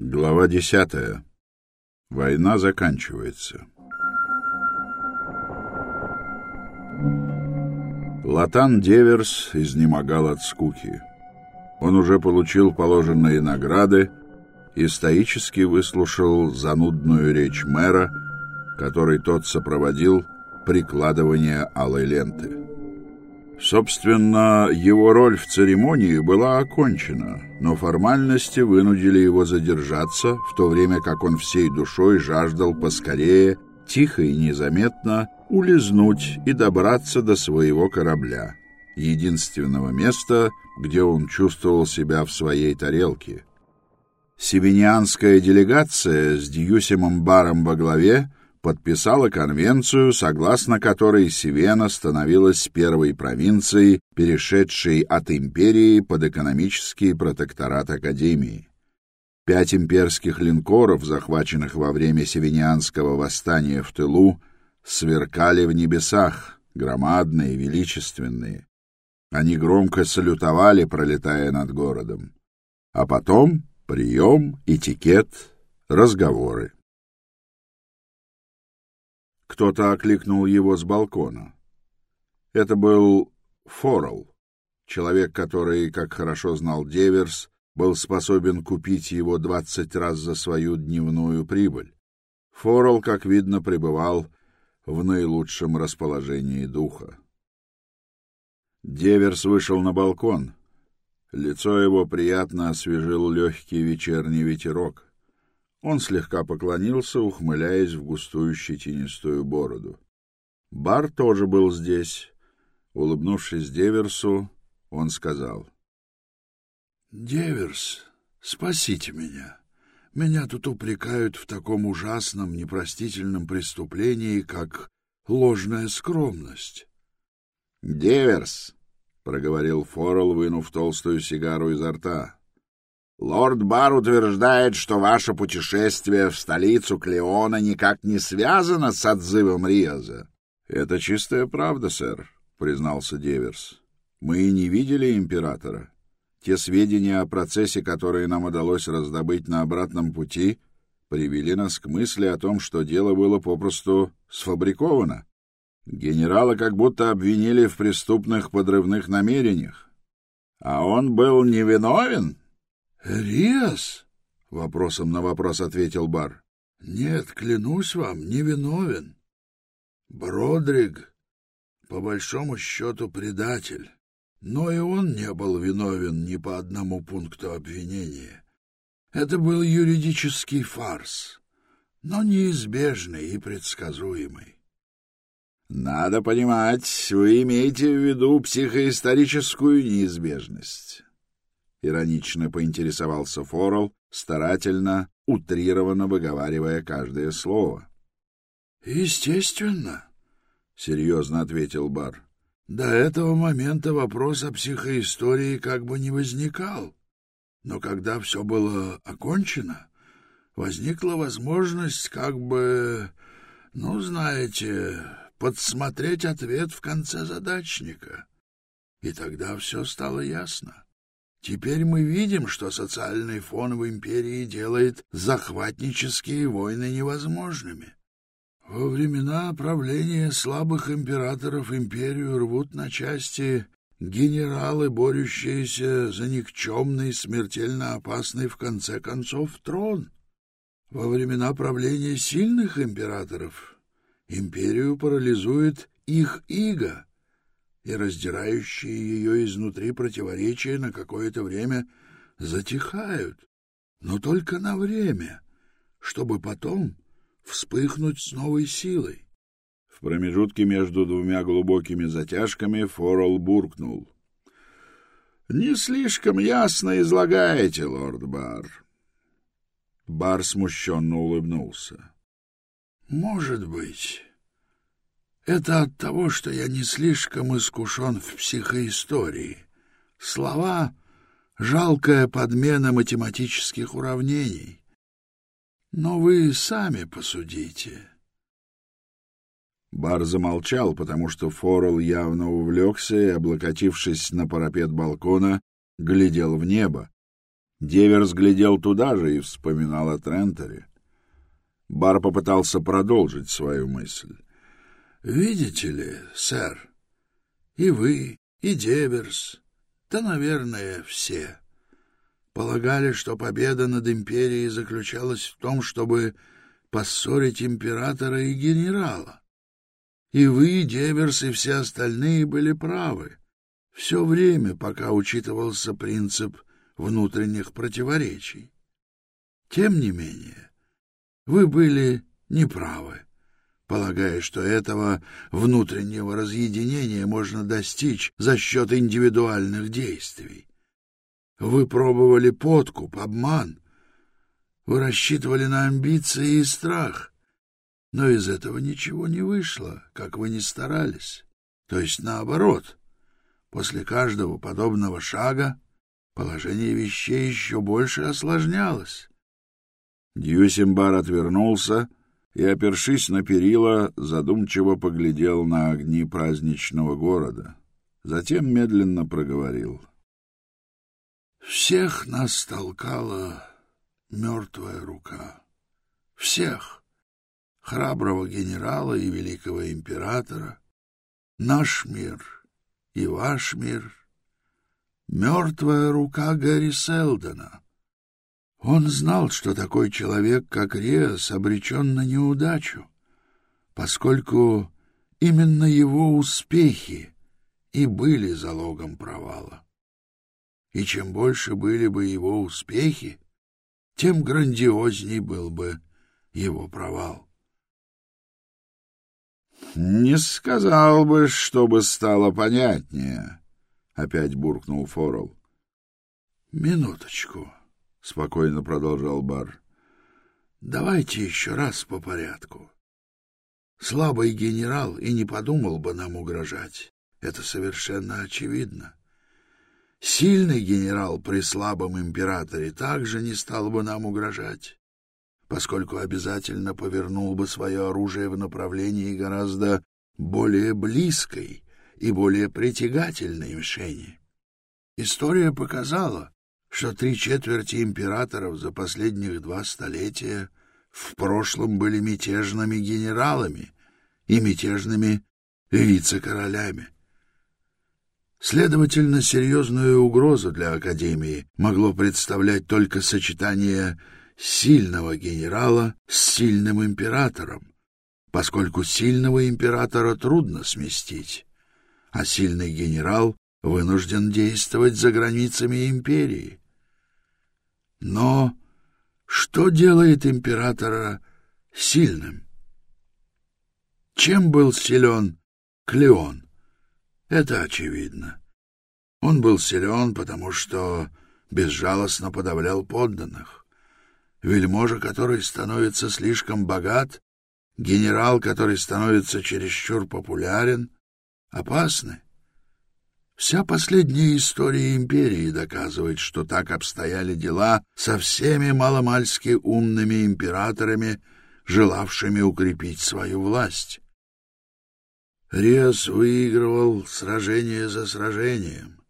Глава десятая. Война заканчивается. Латан Деверс изнемогал от скуки. Он уже получил положенные награды и стоически выслушал занудную речь мэра, который тот сопроводил прикладывание алой ленты. Собственно, его роль в церемонии была окончена, но формальности вынудили его задержаться, в то время как он всей душой жаждал поскорее, тихо и незаметно, улизнуть и добраться до своего корабля, единственного места, где он чувствовал себя в своей тарелке. Севиньянская делегация с Дьюсимом Баром во главе подписала конвенцию, согласно которой Севена становилась первой провинцией, перешедшей от империи под экономический протекторат Академии. Пять имперских линкоров, захваченных во время Севенианского восстания в тылу, сверкали в небесах, громадные, величественные. Они громко салютовали, пролетая над городом. А потом прием, этикет, разговоры. Кто-то окликнул его с балкона. Это был Форел, человек, который, как хорошо знал Деверс, был способен купить его двадцать раз за свою дневную прибыль. Форелл, как видно, пребывал в наилучшем расположении духа. Деверс вышел на балкон. Лицо его приятно освежил легкий вечерний ветерок. Он слегка поклонился, ухмыляясь в густую щетинистую бороду. Бар тоже был здесь. Улыбнувшись Деверсу, он сказал. — Деверс, спасите меня. Меня тут упрекают в таком ужасном, непростительном преступлении, как ложная скромность. — Деверс, — проговорил Форелл, вынув толстую сигару изо рта, Лорд Бар утверждает, что ваше путешествие в столицу Клеона никак не связано с отзывом Риоза. — Это чистая правда, сэр, — признался Деверс. — Мы и не видели императора. Те сведения о процессе, которые нам удалось раздобыть на обратном пути, привели нас к мысли о том, что дело было попросту сфабриковано. Генерала как будто обвинили в преступных подрывных намерениях. А он был невиновен? «Риас?» — вопросом на вопрос ответил Бар. «Нет, клянусь вам, невиновен. Бродриг, по большому счету, предатель, но и он не был виновен ни по одному пункту обвинения. Это был юридический фарс, но неизбежный и предсказуемый. Надо понимать, вы имеете в виду психоисторическую неизбежность. — иронично поинтересовался Форел, старательно, утрированно выговаривая каждое слово. — Естественно, — серьезно ответил Бар. — До этого момента вопрос о психоистории как бы не возникал. Но когда все было окончено, возникла возможность как бы, ну, знаете, подсмотреть ответ в конце задачника. И тогда все стало ясно. Теперь мы видим, что социальный фон в империи делает захватнические войны невозможными. Во времена правления слабых императоров империю рвут на части генералы, борющиеся за никчемный, смертельно опасный в конце концов трон. Во времена правления сильных императоров империю парализует их иго — и раздирающие ее изнутри противоречия на какое-то время затихают, но только на время, чтобы потом вспыхнуть с новой силой. В промежутке между двумя глубокими затяжками Форел буркнул. — Не слишком ясно излагаете, лорд Бар. Бар смущенно улыбнулся. — Может быть... Это от того, что я не слишком искушен в психоистории. Слова — жалкая подмена математических уравнений. Но вы сами посудите. Бар замолчал, потому что Форел явно увлекся и, облокотившись на парапет балкона, глядел в небо. Деверс глядел туда же и вспоминал о Тренторе. Бар попытался продолжить свою мысль. — Видите ли, сэр, и вы, и Деверс, да, наверное, все полагали, что победа над империей заключалась в том, чтобы поссорить императора и генерала. И вы, Деверс, и все остальные были правы. Все время, пока учитывался принцип внутренних противоречий. Тем не менее, вы были неправы, полагая, что этого внутреннего разъединения можно достичь за счет индивидуальных действий. Вы пробовали подкуп, обман. Вы рассчитывали на амбиции и страх. Но из этого ничего не вышло, как вы ни старались. То есть наоборот. После каждого подобного шага положение вещей еще больше осложнялось. Дьюсимбар отвернулся и, опершись на перила, задумчиво поглядел на огни праздничного города. Затем медленно проговорил. «Всех нас толкала мертвая рука. Всех. Храброго генерала и великого императора. Наш мир и ваш мир. Мертвая рука Гэри Селдона. Он знал, что такой человек, как Риас, обречен на неудачу, поскольку именно его успехи и были залогом провала. И чем больше были бы его успехи, тем грандиозней был бы его провал. «Не сказал бы, чтобы стало понятнее», — опять буркнул Форел. «Минуточку», — спокойно продолжал Бар. «Давайте еще раз по порядку. Слабый генерал и не подумал бы нам угрожать. Это совершенно очевидно. Сильный генерал при слабом императоре также не стал бы нам угрожать, поскольку обязательно повернул бы свое оружие в направлении гораздо более близкой и более притягательной мишени. История показала, что три четверти императоров за последних два столетия в прошлом были мятежными генералами и мятежными вице-королями. Следовательно, серьезную угрозу для Академии могло представлять только сочетание сильного генерала с сильным императором, поскольку сильного императора трудно сместить, а сильный генерал вынужден действовать за границами империи. Но что делает императора сильным? Чем был силен Клеон? Это очевидно. Он был силен, потому что безжалостно подавлял подданных. Вельможа, который становится слишком богат, генерал, который становится чересчур популярен, опасны. Вся последняя история империи доказывает, что так обстояли дела со всеми маломальски умными императорами, желавшими укрепить свою власть. Риас выигрывал сражение за сражением,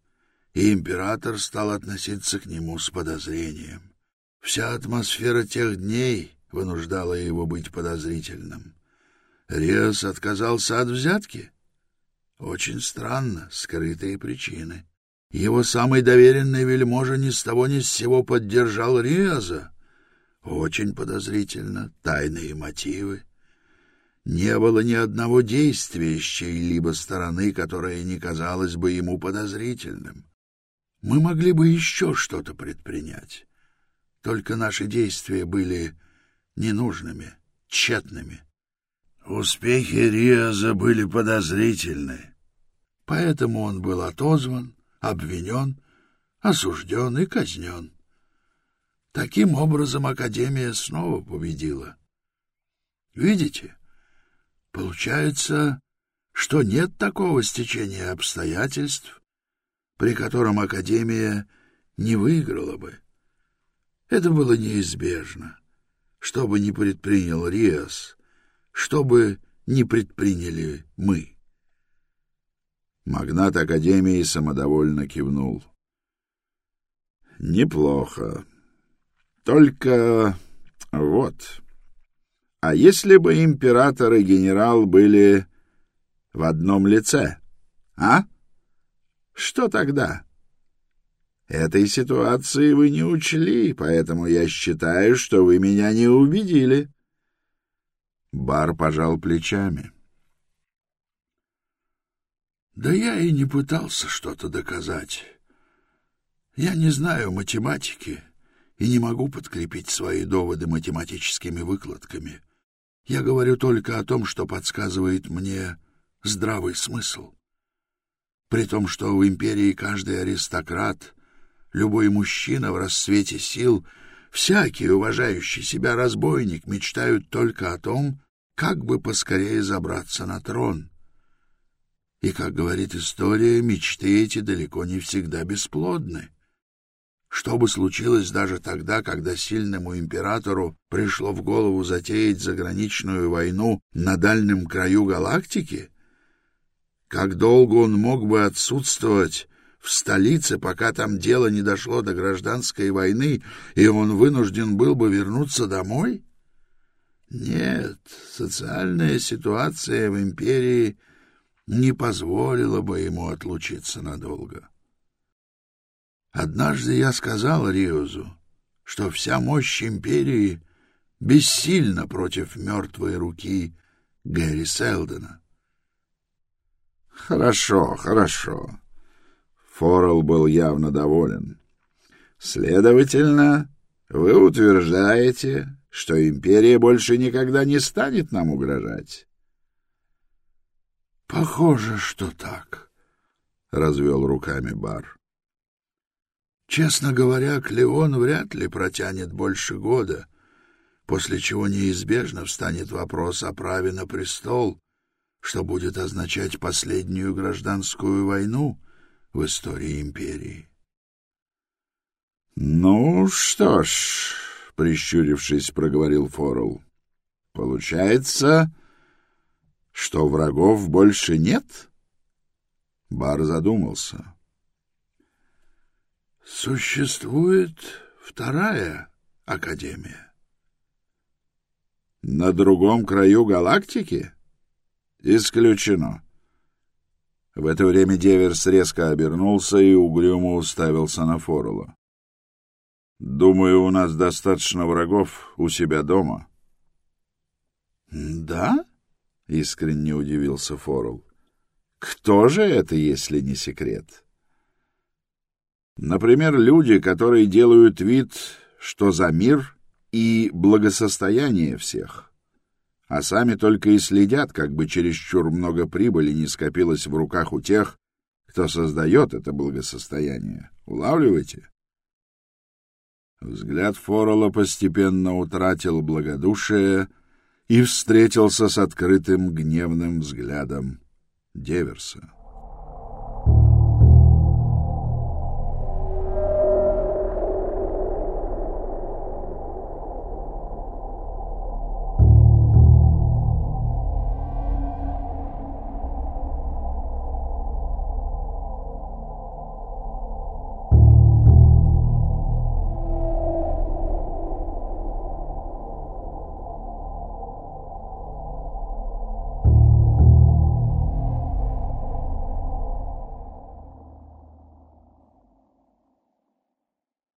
и император стал относиться к нему с подозрением. Вся атмосфера тех дней вынуждала его быть подозрительным. Риас отказался от взятки. Очень странно, скрытые причины. Его самый доверенный вельможа ни с того ни с сего поддержал Риаза. Очень подозрительно, тайные мотивы не было ни одного действия с чьей-либо стороны, которое не казалось бы ему подозрительным. Мы могли бы еще что-то предпринять. Только наши действия были ненужными, тщетными. Успехи Риаза были подозрительны. Поэтому он был отозван, обвинен, осужден и казнен. Таким образом Академия снова победила. Видите, Получается, что нет такого стечения обстоятельств, при котором Академия не выиграла бы. Это было неизбежно. Что бы ни предпринял Риас, что бы ни предприняли мы. Магнат Академии самодовольно кивнул. Неплохо. Только вот. А если бы император и генерал были в одном лице, а? Что тогда? Этой ситуации вы не учли, поэтому я считаю, что вы меня не убедили. Бар пожал плечами. Да я и не пытался что-то доказать. Я не знаю математики и не могу подкрепить свои доводы математическими выкладками. Я говорю только о том, что подсказывает мне здравый смысл. При том, что в империи каждый аристократ, любой мужчина в расцвете сил, всякий уважающий себя разбойник мечтают только о том, как бы поскорее забраться на трон. И, как говорит история, мечты эти далеко не всегда бесплодны. Что бы случилось даже тогда, когда сильному императору пришло в голову затеять заграничную войну на дальнем краю галактики? Как долго он мог бы отсутствовать в столице, пока там дело не дошло до гражданской войны, и он вынужден был бы вернуться домой? Нет, социальная ситуация в империи не позволила бы ему отлучиться надолго. Однажды я сказал Риозу, что вся мощь империи бессильна против мертвой руки Гэри Селдена. Хорошо, хорошо. Форел был явно доволен. Следовательно, вы утверждаете, что империя больше никогда не станет нам угрожать? Похоже, что так, развел руками Бар. Честно говоря, Клеон вряд ли протянет больше года, после чего неизбежно встанет вопрос о праве на престол, что будет означать последнюю гражданскую войну в истории империи. Ну что ж, прищурившись, проговорил Форел. Получается, что врагов больше нет? Бар задумался. Существует вторая академия. На другом краю галактики? Исключено. В это время Деверс резко обернулся и угрюмо уставился на Форола. «Думаю, у нас достаточно врагов у себя дома». «Да?» — искренне удивился Форл. «Кто же это, если не секрет?» Например, люди, которые делают вид, что за мир и благосостояние всех, а сами только и следят, как бы чересчур много прибыли не скопилось в руках у тех, кто создает это благосостояние. Улавливаете? Взгляд Форола постепенно утратил благодушие и встретился с открытым гневным взглядом Деверса.